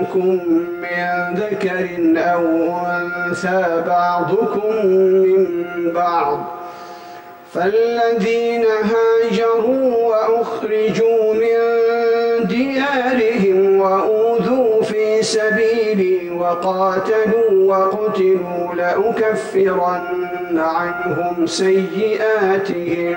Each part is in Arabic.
منكم من ذكر أو أنثى بعضكم من بعض فالذين هاجروا وأخرجوا من ديارهم وأوذوا في سبيلي وقاتلوا وقتلوا لأكفرن عنهم سيئاتهم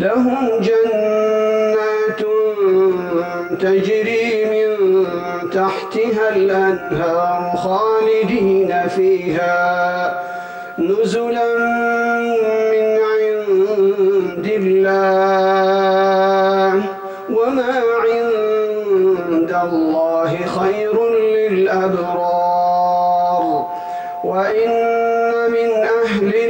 لهم جنات تجري من تحتها الأنهار خالدين فيها. نزلا من عند الله. وما عند الله خير للأبرار. وإن من أهل